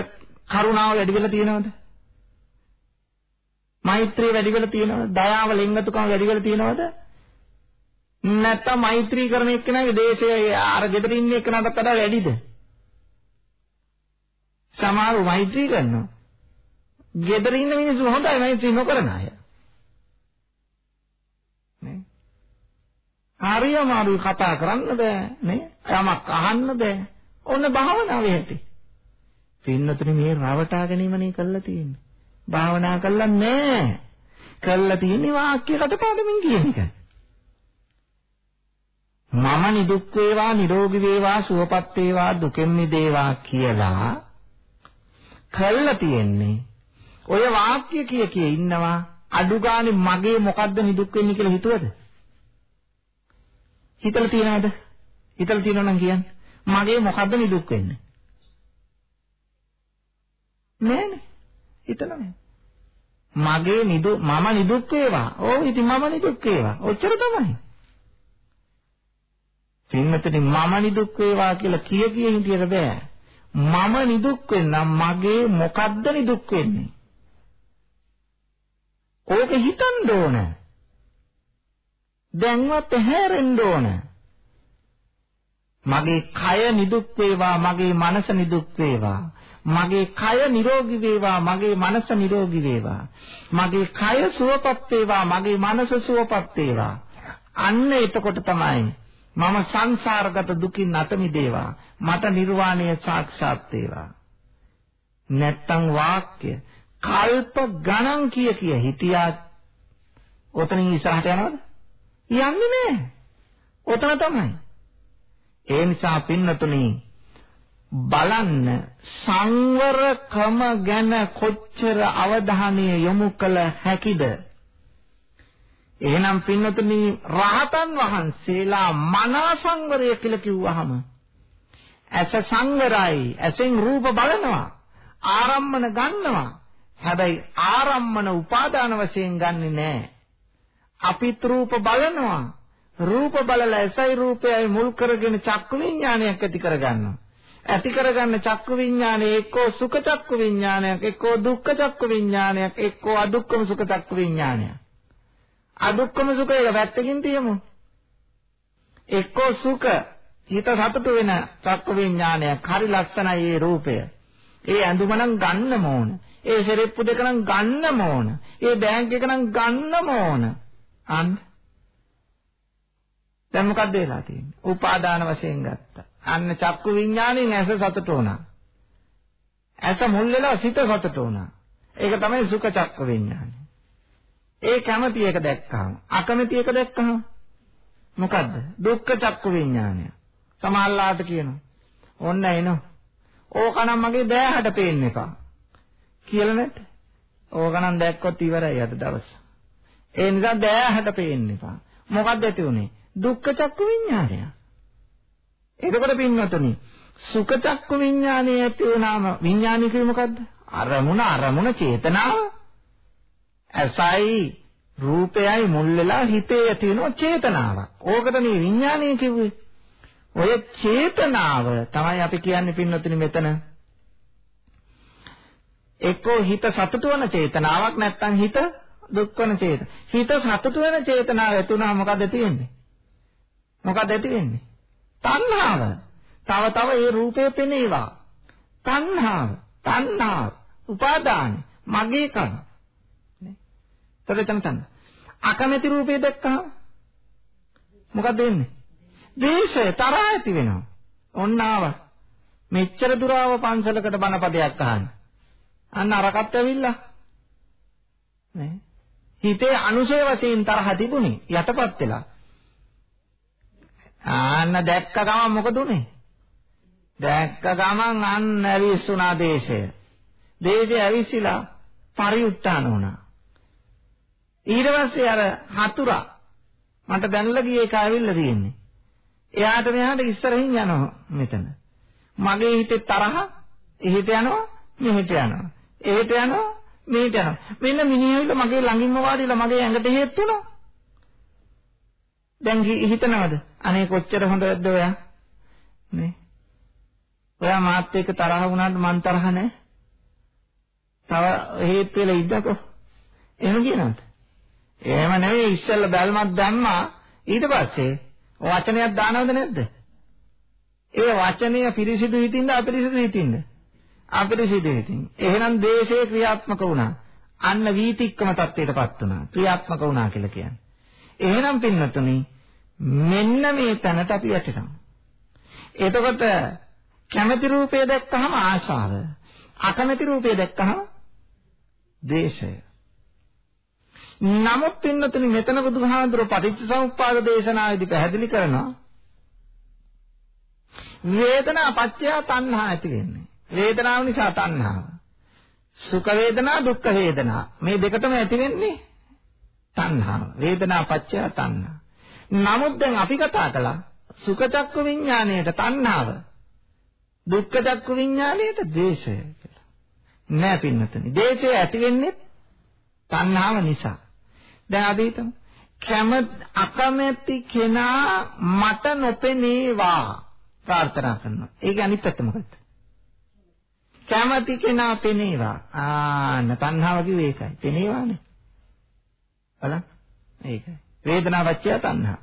කරුණාව වැඩි වෙලා තියෙනවද? මෛත්‍රිය වැඩි වෙලා තියෙනවද? දයාව ලෙන්ගතුකම වැඩි වෙලා තියෙනවද? නැත්තම් මෛත්‍රී කරන එක්කෙනාගේ දේශය අර ගෙදර ඉන්න එක්කනටත් වඩා වැඩිද? සමහරව මෛත්‍රී කරනවා. ගෙදර ඉන්න මිනිස්සු හොඳයි මෛත්‍රී නොකරන අය. නේ? හරියම අරු කතා කරන්න බෑ නේ? යමක් අහන්න බෑ. ඔන්න භාවනාවේ ඇති. පින්නතුනි මේ රවටා ගැනීමනේ කරලා තියෙන්නේ. භාවනා කළා නෑ. කළා තියෙන්නේ වාක්‍ය කටපාඩමින් කියන එක. මම නිදුක් වේවා නිරෝගී වේවා සුවපත් වේවා දුකෙන් මිදේවා කියලා කළා තියෙන්නේ. ඔය වාක්‍ය කිය කිය ඉන්නවා. අඩු ගානේ මගේ මොකද්ද නිදුක් වෙන්නේ කියලා හිතුවද? හිතලා තියනවද? හිතලා තියනවා නම් කියන්නේ. මගේ මොකද්ද නිදුක් වෙන්නේ? නෑනේ. හිතලා නෑ. මගේ නිදු මම නිදුක් වේවා. ඕ ඉතින් මම නිදුක් වේවා. ඔච්චර තමයි. පින්වතුනි මම නිදුක් වේවා කියලා කිය කිය හිටියට බෑ. මම නිදුක් වෙන්නම් මගේ මොකද්ද නිදුක් වෙන්නේ? ඕක හිතන්න ඕන. දැන්වත් හැරෙන්න ඕන. මගේ කය නිදුක් වේවා මගේ මනස නිදුක් වේවා මගේ කය නිරෝගී වේවා මගේ මනස නිරෝගී වේවා මගේ කය සුවපත් වේවා මගේ මනස සුවපත් වේවා අන්න එතකොට තමයි මම සංසාරගත දුකින් අත මිදේවා. මට නිර්වාණය සාක්ෂාත් වේවා. නැත්තම් වාක්‍ය කල්ප ගණන් කිය කිය හිටියා ඔතනින් ඉස්සරහට යනවද? යන්නේ නැහැ. ඔතන තමයි. ඒ නිසා පින්නතුනි බලන්න සංවරකම ගැන කොච්චර අවධානය යොමු කළ හැකිද? එහෙනම් පින්නතුනි රහතන් වහන්සේලා මනා සංවරය කියලා කිව්වහම ඇස සංවරයි ඇසෙන් රූප බලනවා ආරම්මන ගන්නවා. හැබැයි ආරම්මන උපාදාන වශයෙන් ගන්නෙ නෑ. අපිත් රූප බලනවා. රූප බලලා ඇසයි රූපයයි මුල් කරගෙන චක්කු විඥානයක් ඇති කරගන්නවා. ඇති කරගන්න චක්කු විඥානය එක්කෝ සුඛ චක්කු විඥානයක් එක්කෝ දුක්ඛ චක්කු විඥානයක් එක්කෝ අදුක්ඛම සුඛ චක්කු විඥානයක්. අදුක්කම සුඛ එක පැත්තකින් තියමු. එක්කෝ සුඛ හිත සතුටු වෙන චක්ක විඥානයක් හරි ලස්සනයි ඒ රූපය. ඒ ඇඳුම නම් ගන්නම ඕන. ඒ සෙරෙප්පු දෙක නම් ගන්නම ඕන. ඒ බෑග් එක නම් ගන්නම ඕන. අන්න දැන් මොකක්ද වෙලා තියෙන්නේ? උපාදාන වශයෙන් ගත්තා. අන්න චක්කු විඥාණයෙන් ඇස සතුට වුණා. ඇස මුල් වෙලා සිත සතුට වුණා. ඒක තමයි සුඛ චක්ක විඥානය. ඒ කැමති එක දැක්කහම අකමැති එක දැක්කහම මොකද්ද? දුක්ඛ චක්කු විඥානය. සමහරලාට කියනවා. ඔන්න එනවා. ඕකනම් මගේ දෑහට පේන්න එපා. කියලා නැද්ද? ඕකනම් දැක්කොත් ඉවරයි අද දවස. ඒ නිසා දෑහට පේන්න එපා. මොකක්ද ඇති උනේ? දුක්ඛ චක්කු විඥානය. එතකොට පින්වතුනි සුඛ චක්කු විඥානය ඇති වුණාම විඥානික මොකද්ද? අරමුණ අරමුණ චේතනාව. ඇසයි රූපයයි මුල් වෙලා හිතේ ඇති වෙන චේතනාවක්. ඕකටනේ විඥානය කිව්වේ. ඔය චේතනාව තමයි අපි කියන්නේ පින්නතුනි මෙතන. එක්කෝ හිත සතුටු වෙන චේතනාවක් නැත්නම් හිත දුක් වෙන චේතන. හිත සතුටු වෙන චේතනාව ඇති වුණාම මොකද ඇති වෙන්නේ? මොකද ඇති වෙන්නේ? තණ්හාව. තව තව ඒ රූපේ පෙනේවා. තණ්හාව, තණ්හාව, උපාදාන, මගේ කම. නේ? එතන තන. අකමැති රූපේ දැක්කම මොකද වෙන්නේ? ද්වේෂය තරහ ඇති වෙනවා. ඔන්න ආවා. මෙච්චර දුරාව පන්සලකට බණපදයක් අහන්න. අන්න අරකට ඇවිල්ලා. නේ? හිතේ අනුසය වශයෙන් තරහ තිබුණේ යටපත් වෙලා. ආන්න දැක්ක ගමන් මොකද උනේ? දැක්ක ගමන් අන්න ඇවිස්සුනා දේශය. දේශය ඇවිස්සিলা පරිඋත්තාන වුණා. ඊට පස්සේ අර හතුරා මට දැනලා ගියේ ඒක ඇවිල්ලා තියෙන්නේ. එයාට මෙහාට ඉස්සරහින් යනවා මෙතන. මගේ හිතේ තරහ එහෙට යනවා මෙහෙට යනවා. එහෙට යනවා මෙහෙට යනවා. මෙන්න මිනිහවිල මගේ ළඟින්ම වාඩිලා මගේ ඇඟට හේතුණා. දැන් හිතනවද? අනේ කොච්චර හොඳද ඔයා? නේ? ඔයා මාත් එක්ක තරහ වුණාට මං තරහ නැහැ. තව හේතු වෙලා ඉන්නකෝ. එහෙම කියනවද? එහෙම නෙවෙයි ඉස්සෙල්ලා බැල්මක් දැම්මා ඊට පස්සේ වචනයක් දානවද නැද්ද? ඒ වචනය පිරිසිදු හිතින්ද අපිරිසිදු හිතින්ද? අපිරිසිදු හිතින්. එහෙනම් දේශේ ක්‍රියාත්මක වුණා. අන්න වීතික්කම தත්ත්වයටපත් වුණා. ක්‍රියාත්මක වුණා කියලා කියන්නේ. එහෙනම් පින්නතුනි මෙන්න මේ තැනට අපි යටිනවා. එතකොට කැමැති රූපය දැක්කහම ආශාව. අකමැති රූපය දැක්කහම දේශය. නමුත් පින්නතුනි මෙතන බුදුහාඳුර පටිච්චසමුප්පාද දේශනාවේදී පැහැදිලි කරනවා වේදනා පත්‍ය තණ්හා ඇති වෙන්නේ. වේදනාව නිසා තණ්හාව. සුඛ වේදනා දුක්ඛ වේදනා මේ දෙකටම ඇති වෙන්නේ තණ්හාව. වේදනා පත්‍ය තණ්හා. නමුත් දැන් අපි කතා කළා සුඛ චක්ක විඥාණයට තණ්හාව දුක්ඛ චක්කු විඥාණයට ද්වේෂය කියලා. නෑ පින්නතනි. ද්වේෂය ඇති වෙන්නේ තණ්හාව නිසා. දැන් අපි හිතමු කැම අකමැති කෙනා මට නොපෙනේවා ප්‍රාර්ථනා කරනවා. ඒක අනිත් පැත්ත මොකද්ද? කැමැති කෙනා පෙනේවා. ආන්න තණ්හාව කිව්වේ ඒකයි. පෙනේවානේ. බලන්න. ඒකයි. වේදනාවච්චය තණ්හා.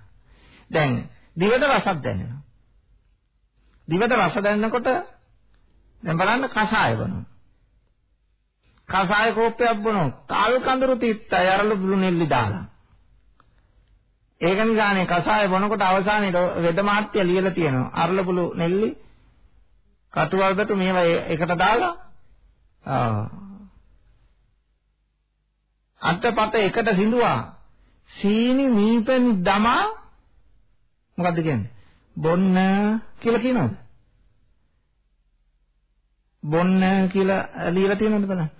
දැන් දිවට රසක් දැනෙනවා. දිවට රස දැනෙනකොට දැන් බලන්න කසාය බොනවා. කසාය කෝප්පයක් බොනවා. කල් කඳුරු තිත්තයි අරලු බුළු නෙල්ලි දාලා. ඒක නිසානේ කසාය බොනකොට අවසානයේ වෙද මහත්ය ලියලා තියෙනවා. අරලු බුළු නෙල්ලි කටුවල්කට මේවා එකට දාලා ආ අන්තපත එකට සිඳුවා සීනි මීපෙන් දමා මොකද්ද කියන්නේ බොන්න කියලා කියනවද? බොන්න කියලා ලියලා තියෙනවද බලන්න.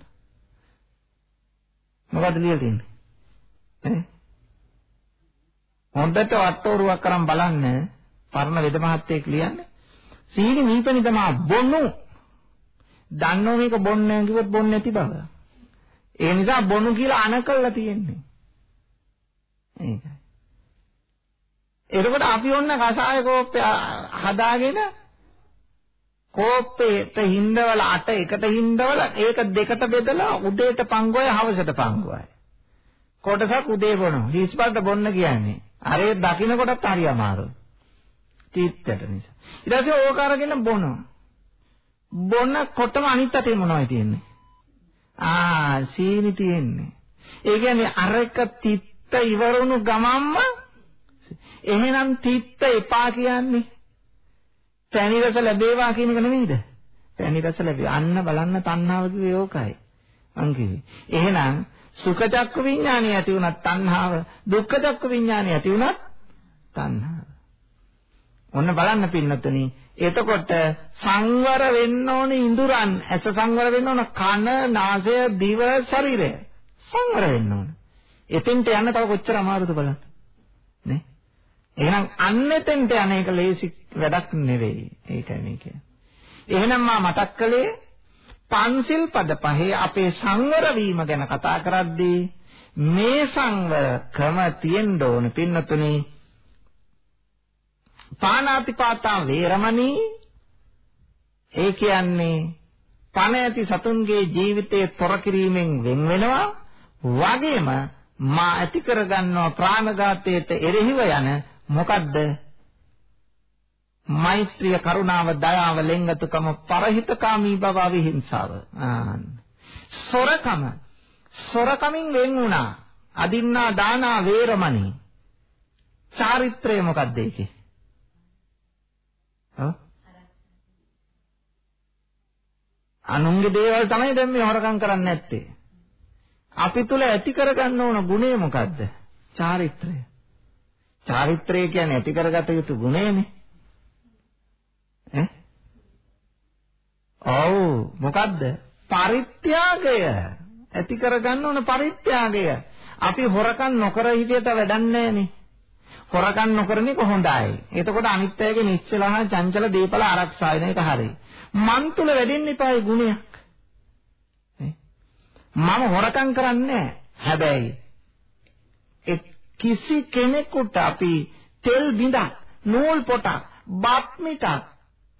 මොකද්ද ලියලා තියෙන්නේ? ඈ? හොඳට වට්ටෝරුවක් කරන් බලන්න පරණ වෙද මහත්තයෙක් ලියන්නේ. සීනි මීපෙනි තමයි බොන්නු. දන්නෝ මේක බොන්නේ කිව්වොත් බොන්නේ නැති බව. ඒ නිසා බොනු කියලා අනකල්ලා තියෙන්නේ. ඒකයි. එතකොට අපි ඔන්න කසාය කෝප්පය හදාගෙන කෝප්පේට හිඳවල අට එකට හිඳවල ඒක දෙකට බෙදලා උදේට පංගුවයි හවසට පංගුවයි. කොටසක් උදේ බොනවා. හිස්පල්ට බොන්න කියන්නේ. අර ඒ දකින්න කොටත් හරි අමාරුයි. තීත්තට නිසා. ඊට පස්සේ ඕක අරගෙන බොනවා. බොනකොටම අනිත් අතේ මොනවයි තියෙන්නේ? ආ සීනි තියෙන්නේ. ඒ කියන්නේ අර එක තිත්ත ඉවරුණු ගමම්ම එහෙනම් තිත්ත එපා කියන්නේ පැණි රස ලැබේවා කියන එක නෙමෙයිද? පැණි රස ලැබේ. අන්න බලන්න තණ්හාව කිව්වේ ඕකයි. මං කිව්වේ. එහෙනම් සුඛ චක්ක විඥානය ඇති වුණත් තණ්හාව, දුක්ඛ චක්ක විඥානය ඇති වුණත් තණ්හාව. ඔන්න බලන්න පින්නතුනි. එතකොට සංවර වෙන්න ඕනේ ඉඳුරන්, ඇස සංවර වෙන්න ඕන කන, නාසය, දිව, ශරීරය. සංවර වෙන්න ඕන. එතෙන්ට යන්න තව කොච්චර අමාරුද බලන්න. නේ? එහෙනම් අන්නෙතෙන්ට යන එක ලේසි වැඩක් නෙවෙයි. ඒකයි මේ කියන්නේ. එහෙනම් මා මතක් කළේ පන්සිල් පද පහේ අපේ සංවර වීම ගැන කතා කරද්දී මේ සංවරකම තියෙන්න ඕන පින්නතුනි පානාතිපාතා වේරමණී ඒ කියන්නේ පණ ඇති සතුන්ගේ ජීවිතයේ තොර කිරීමෙන් වෙන් වෙනවා වගේම මා ඇති කරගන්නවා ප්‍රාණඝාතයට එරෙහිව යන මොකද්ද? මෛත්‍රිය කරුණාව දයාව ලෙන්ගතුකම පරහිතකාමී බව අවිහිංසාව. සොරකම. සොරකමින් වෙන් වුණා. අදින්නා දානා වේරමණී. චාරිත්‍රය මොකද්ද ඒකේ? ඔව් අනුන්ගේ දේවල් තමයි දැන් මේ හොරකම් කරන්නේ නැත්තේ. අපි තුල ඇති කරගන්න ඕන ගුණය මොකද්ද? චාරිත්‍රය. චාරිත්‍රය කියන්නේ ඇති කරගත යුතු ගුණයනේ. ඈ? ඔව් මොකද්ද? පරිත්‍යාගය. ඇති කරගන්න ඕන පරිත්‍යාගය. අපි හොරකම් නොකර හිටියට වැඩක් නැහැනේ. හොරකම් නොකරන එක හොඳයි. එතකොට අනිත් අයගේ නිශ්චලහ චංචල දීපල ආරක්ෂා වෙන එක හරියි. මන් තුල වැඩෙන්න එපායි ගුණයක්. මම හොරකම් කරන්නේ හැබැයි කිසි කෙනෙකුට අපි තෙල් බිඳක් නූල් පොටක් බත් මිටක්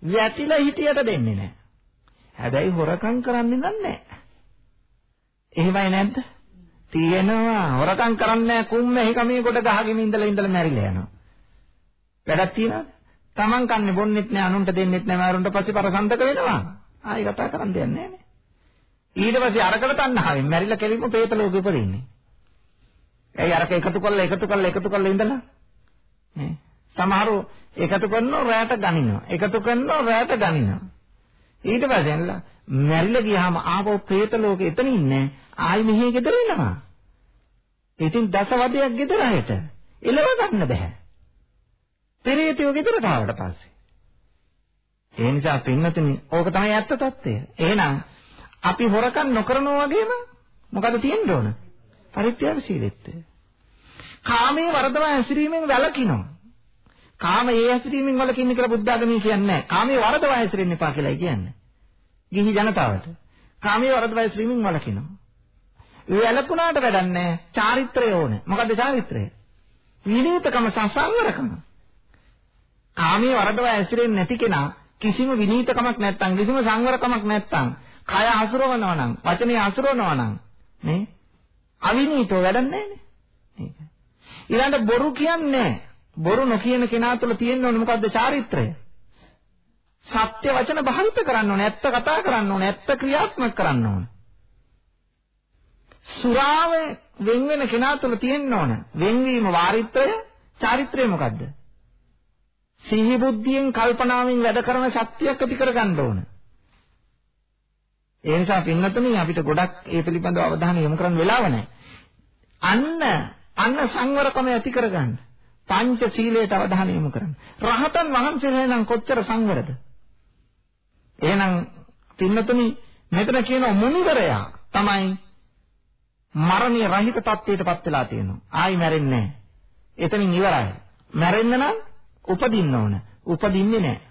වැටිලා හිටියට දෙන්නේ නැහැ. හැබැයි හොරකම් කරන්නේ නැහැ. එහෙමයි නැද්ද? තියෙනවා හොරකම් කරන්නේ කුම්ම එකමේ කොට ගහගෙන ඉඳලා ඉඳලා මැරිලා යනවා. වැඩක් තියනවද? Taman කන්නේ බොන්නෙත් නෑ අනුන්ට දෙන්නෙත් නෑ මාරුන්ට පස්සේ පරසන්තක වෙනවා. ආයි කතා කරන් දෙයක් නෑනේ. ඊට පස්සේ අරකට තණ්හාවෙන් මැරිලා කෙලින්ම പ്രേත ලෝකෙ උපදින්නේ. ඇයි අරක එකතු කරලා එකතු කරලා එකතු කරලා ඉඳලා නේ සමහරු එකතු කරනවා රැට ගනිනවා. එකතු කරනවා රැට ගනිනවා. ඊට පස්සේ එන්නලා මැරිලා ගියාම ආපහු പ്രേත ලෝකෙ එතන ඉන්නේ ආයි මෙහෙ ගෙදර එනවා ඉතින් දසවදයක් ගෙදර ඇයට එලව ගන්න බෑ. ප්‍රේතයෝ ගෙදරට ආවට පස්සේ? ඒ නිසා පින්නතුනි ඕක තමයි ඇත්ත తත්වය. එහෙනම් අපි හොරකම් නොකරනවා වගේම මොකද තියෙන්න ඕනේ? පරිත්‍යාගශීලීත්වය. කාමයේ වර්ධව හැසිරීමෙන් වැළකිනවා. කාමයේ හැසිරීමෙන් වළකින්න කියලා බුද්ධ ආගමේ කියන්නේ නැහැ. කාමයේ වර්ධව හැසිරෙන්න එපා කියලායි කියන්නේ. ගිහි ජනතාවට. කාමයේ වර්ධව හැසිරීමෙන් වළකිනවා. වැළකුණාට වැඩක් නැහැ. චාරිත්‍රය ඕනේ. මොකද්ද චාරිත්‍රය? විනීතකම සසංවරකම. කාමයේ වරදව ඇසිරෙන්නේ නැති කෙනා කිසිම විනීතකමක් නැත්තම් කිසිම සංවරකමක් නැත්තම් කය හසුරවනවා නම් වචනේ හසුරවනවා නම් නේ අවිනීතව වැඩක් නැහැ නේ. ඊළඟ බොරු කියන්නේ බොරු නොකියන කෙනා තුළ තියෙන්න ඕනේ මොකද්ද චාරිත්‍රය? සත්‍ය වචන භාවිත කරන්න ඕනේ ඇත්ත කතා කරන්න ඕනේ ඇත්ත ක්‍රියාත්මක කරන්න ඕනේ. සුරාව වෙන් වෙන කෙනා තුළ තියෙන්න ඕන. වෙන්වීම වාරිත්‍රය චාරිත්‍රය මොකද්ද? සිහි බුද්ධියෙන් කල්පනාවෙන් වැඩ කරන ශක්තියක් ඇති කරගන්න ඕන. ඒ නිසා පින්නතුනි අපිට ගොඩක් ඒ පිළිබඳව අවධානය යොමු කරන්න වෙලාව නැහැ. අන්න අන්න සංවරකම ඇති කරගන්න. පංච සීලයට අවධානය යොමු කරන්න. රහතන් වහන්සේලා නම් කොච්චර සංවරද? එහෙනම් පින්නතුනි මෙතන කියන මුනිවරයා තමයි මරණීය රහිත තත්ත්වයටපත් වෙලා තියෙනවා. ආයි මැරෙන්නේ නැහැ. එතනින් ඉවරයි. මැරෙන්න නම් උපදින්න ඕන. උපදින්නේ නැහැ.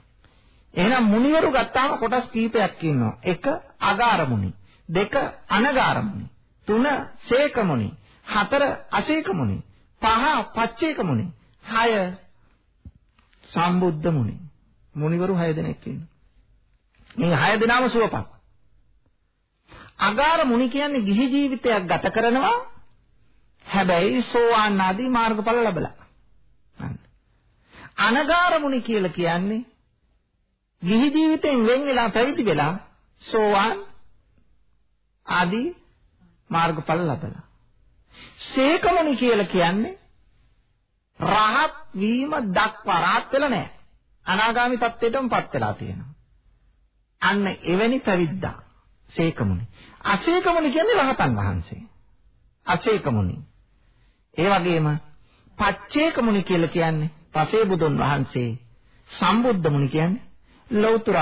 එහෙනම් මුනිවරු ගත්තාම කොටස් කීපයක් ඉන්නවා. එක අගාර මුනි, දෙක අනගාර මුනි, තුන සේක මුනි, හතර අසේක මුනි, පහ පච්චේක මුනි, හය සම්බුද්ධ මුනි. මුනිවරු 6 දෙනෙක් ඉන්නවා. මේ 6 දෙනාම සුවපත්. අගාර මුනි කියන්නේ ගිහි ජීවිතයක් ගත කරනවා. හැබැයි සෝවාන් ආදී මාර්ගඵල ලැබලා. අනගාරමුනි කියලා කියන්නේ ගිහි ජීවිතෙන් වෙන් වෙලා පැවිදි වෙලා සෝවාන් ආදී මාර්ගඵල ලබලා. සේකමුනි කියලා කියන්නේ රහත් වීම දක්වා රහත් වෙලා නැහැ. අනාගාමි තත්ත්වයටමපත් වෙලා තියෙනවා. අන්න එවැනි පැවිද්දා සේකමුනි. අසේකමුනි කියන්නේ රහතන් වහන්සේ. අසේකමුනි. ඒ වගේම පච්චේකමුනි කියලා කියන්නේ පසේ බුදුන් වහන්සේ සම්බුද්ධ මුනි කියන්නේ ලෞතර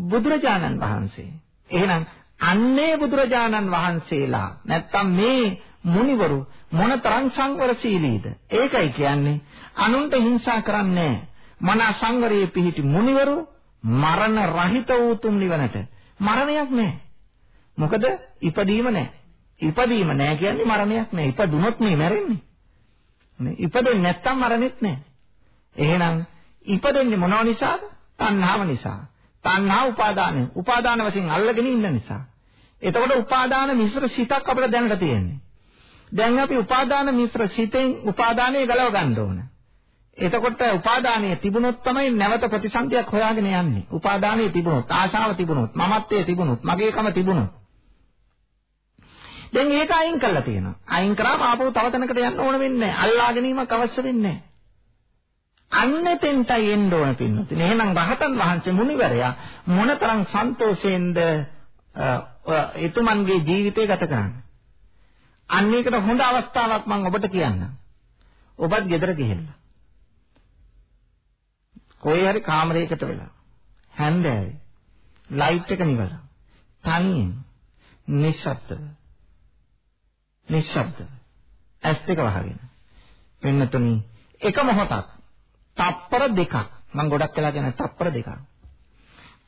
බුදුරජාණන් වහන්සේ. එහෙනම් අන්නේ බුදුරජාණන් වහන්සේලා නැත්තම් මේ මුනිවරු මොනතරම් සංවරශීලීද? ඒකයි කියන්නේ අනුන්ට හිංසා කරන්නේ මන සංවරයේ පිහිටි මුනිවරු මරණ රහිත වූ තුන් නිවනට මරණයක් නැහැ. මොකද ඉපදීම නැහැ. ඉපදීම නැහැ කියන්නේ මරණයක් නැහැ. ඉපදුනොත් මේ මැරෙන්නේ. නේ ඉපදෙන්නේ නැත්තම් මරණෙත් නැහැ. එහෙනම් ඉපදෙන්නේ මොනව නිසාද? තණ්හාව නිසා. තණ්හා උපාදානය. උපාදාන වශයෙන් අල්ලගෙන ඉන්න නිසා. එතකොට උපාදාන මිශ්‍ර සිතක් අපිට දැනට තියෙන්නේ. දැන් අපි උපාදාන මිශ්‍ර සිතෙන් උපාදානය ගලව ගන්න ඕන. එතකොට උපාදානයේ තිබුණොත් තමයි නැවත ප්‍රතිසන්දියක් හොයාගෙන යන්නේ. උපාදානයේ තිබුණොත්, ආශාව තිබුණොත්, මමත්වයේ තිබුණොත්, මගේකම තිබුණොත්. දැන් ඒක අයින් කරලා තියෙනවා. අයින් කරාම ආපහු තව තැනකට යන්න ඕන වෙන්නේ නැහැ. අල්ලා ගැනීමක් අවශ්‍ය වෙන්නේ නැහැ. අන්නෙතෙන්ටයි එන්න ඕන පින්නතුනේ. එහෙනම් රහතන් වහන්සේ මුනිවරයා මොනතරම් සන්තෝෂයෙන්ද එතුමන්ගේ ජීවිතය ගත කරන්නේ. අන්න ඒකට හොඳ අවස්ථාවක් මම ඔබට කියන්නම්. ඔබත් ගෙදර ගිහිල්ලා. කොහේ හරි කාමරයකට වෙලා හැන්දෑවේ ලයිට් එක නිවලා තනියෙන් නිශ්ශබ්දව නිශ්ශබ්දව ඇස් දෙක වහගෙන වෙනතුනි එක මොහොතක් තප්පර දෙකක්. මම ගොඩක් වෙලා කියන තප්පර දෙකක්.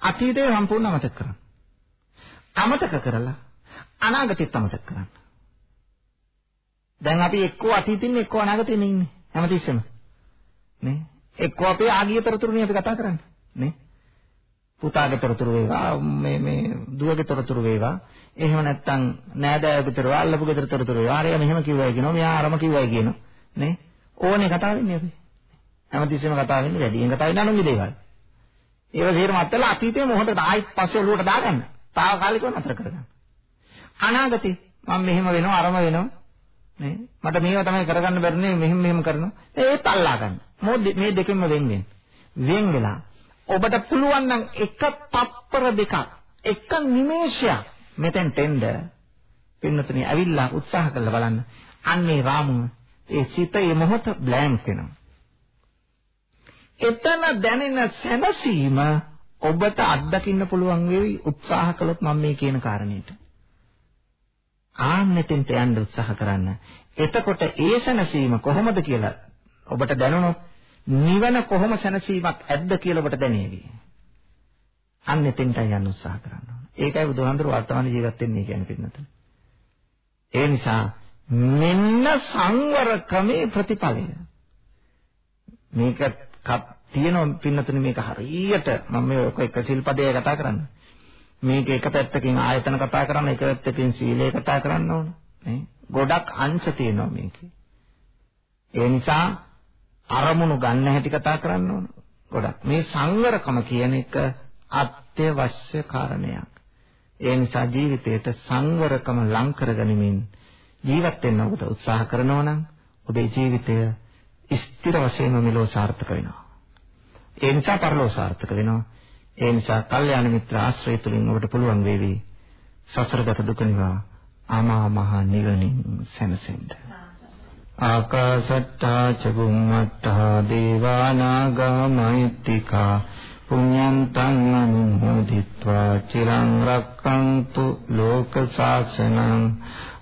අතීතේ සම්පූර්ණ අමතක කරන්න. අමතක කරලා අනාගතෙත් අමතක කරන්න. දැන් අපි එක්කෝ අතීතින් එක්කෝ අනාගතෙන් ඉන්නේ හැමතිස්සෙම. නේ? එක්කෝ අපේ ආගිය තොරතුරුනේ අපි කතා කරන්නේ. නේ? පුතාගේ තොරතුරු වේවා මේ මේ දුවගේ තොරතුරු වේවා. එහෙම නැත්නම් නෑදෑයගේ තොරතුරු අල්ලපු ගෙදර තොරතුරු වේවා. ආරයා මෙහෙම කිව්වයි කියනවා මෙයා අරම කිව්වයි කියනවා. නේ? ඕනේ කතා වෙන්නේ අපි. හැමතිස්සෙම කතා වෙන්නේ වැඩියෙන් කතා වෙන අනුන්ගේ දේවල්. ඒව සේරම අත්දලා අතීතයේ මොහොතට ආයිත් පස්සේ ඔලුවට දාගන්න. తాවකාලිකව නතර කරගන්න. අනාගතේ මම මෙහෙම වෙනවා අරම වෙනවා. නේ? මට මේව තමයි කරගන්න බැරිනේ මෙහෙම මෙහෙම කරනවා. ඒත් අල්ලා ගන්න. මොකද මේ දෙකෙන්ම වෙන් වෙන්න වෙන් වෙලා ඔබට පුළුවන් නම් එක තප්පර දෙකක් එක නිමේෂයක් මෙතෙන් තෙන්ද පින්නතුනේ ඇවිල්ලා උත්සාහ කරලා බලන්න. අන්නේ රාමුව ඒ සිතේ මොහොත බ්ලැන්ක් වෙනවා. එතන දැනෙන සැනසීම ඔබට අත්දකින්න පුළුවන් වෙවි උත්සාහ කළොත් මම මේ කියන කාරණේට ආන්නෙතෙන්ට යන්න උත්සාහ කරන්න. එතකොට ඒ සැනසීම කොහොමද කියලා ඔබට දැනුණොත් නිවන කොහොම සැනසීමක් ඇද්ද කියලා ඔබට දැනේවි. අන්නෙතෙන්ට යන්න උත්සාහ කරන්න. ඒකයි බුදුහාඳුර වර්තමාන ජීවත් වෙන්නේ කියන්නේ පින්නතුනේ. ඒ නිසා මෙන්න සංවරකමේ ප්‍රතිඵලය. මේක තියෙන පින්නතුනේ මේක හරියට. මම මේ එක සිල්පදේ කතා කරන්නේ. මේක එක පැත්තකින් ආයතන කතා කරන්න එක පැත්තකින් සීලය කතා කරන්න ඕන. නේ? ගොඩක් අංශ තියෙනවා මේකේ. ඒ නිසා අරමුණු ගන්න හැටි කතා කරන්න ඕන. ගොඩක්. මේ සංවරකම කියන එක අත්‍යවශ්‍ය කාරණයක්. ඒ නිසා ජීවිතයට සංවරකම ලං කරගනිමින් ජීවත් වෙන්න ඔබට උත්සාහ කරනවා නම් ඔබේ ජීවිතය ස්ථිර වශයෙන්ම මෙලෝ සාර්ථක වෙනවා. ඒ නිසා පරලෝ සාර්ථක වෙනවා ඒ නිසා කල්යාණ මිත්‍ර ආශ්‍රය තුලින් ඔබට පුළුවන් වේවි සසරගත දුක නිවා ආමා මහ නිවනින් සැනසෙන්න. ආකාශට්ටා ච බුම්මට්ටා දේවා නාග මහිත්‍තිකා පුඤ්ඤන්තං අනුමෝදිत्वा චිරං රක්ඛන්තු ලෝක ශාසනං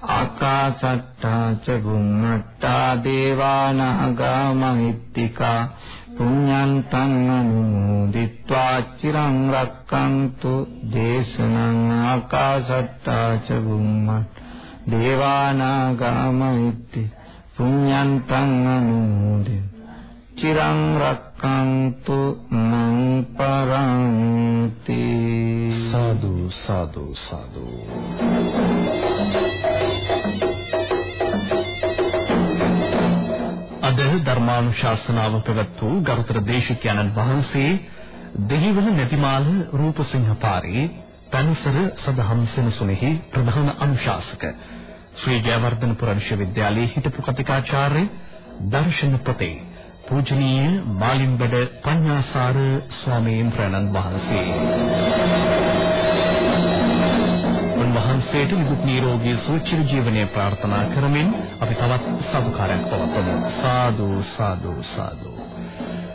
ආකාශට්ටා ච බුම්මට්ටා දේවානාගා මහිත්‍තිකා පුඤ්ඤන්තං අනුමෝදිत्वा චිරං රක්ඛන්තු දේශනං ආකාශට්ටා ච බුම්මට්ටා දේවානාගා මහිත්‍ති පුඤ්ඤන්තං අනුමෝදිत्वा චිරං රක්ඛන්තු 칸තු මං පරන්ති. සාදු සාදු සාදු. අද ධර්මානුශාසනාව පැවැත් වූ ගරුතර දේශිකයන්න් වහන්සේ දෙහිවල නැතිමාල රූපසිංහ පාරේ පන්සර සදහම් සෙනසුනේහි ප්‍රධාන අනුශාසක ශ්‍රී ජයවර්ධනපුර විශ්වවිද්‍යාලයේ හිටපු කතිකාචාර්ය දර්ශනපතේ පූජනීය මාලිම්බඩ පඤ්ඤාසාර ස්වාමීන් වහන්සේ. වහන්සේට නිදුක් නිරෝගී සුවචිර ජීවනය ප්‍රාර්ථනා කරමින් අපි තවත් සාදුකාරයක් පවත්වමු. සාදු සාදු සාදු.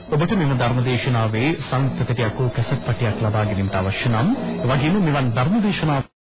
ඔබට මෙම ධර්මදේශනාවේ සංකෘතකයක් හෝ කැසට් පටියක් ලබා ගැනීමට අවශ්‍ය නම් එවැගේම මෙවන් ධර්මදේශනා